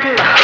do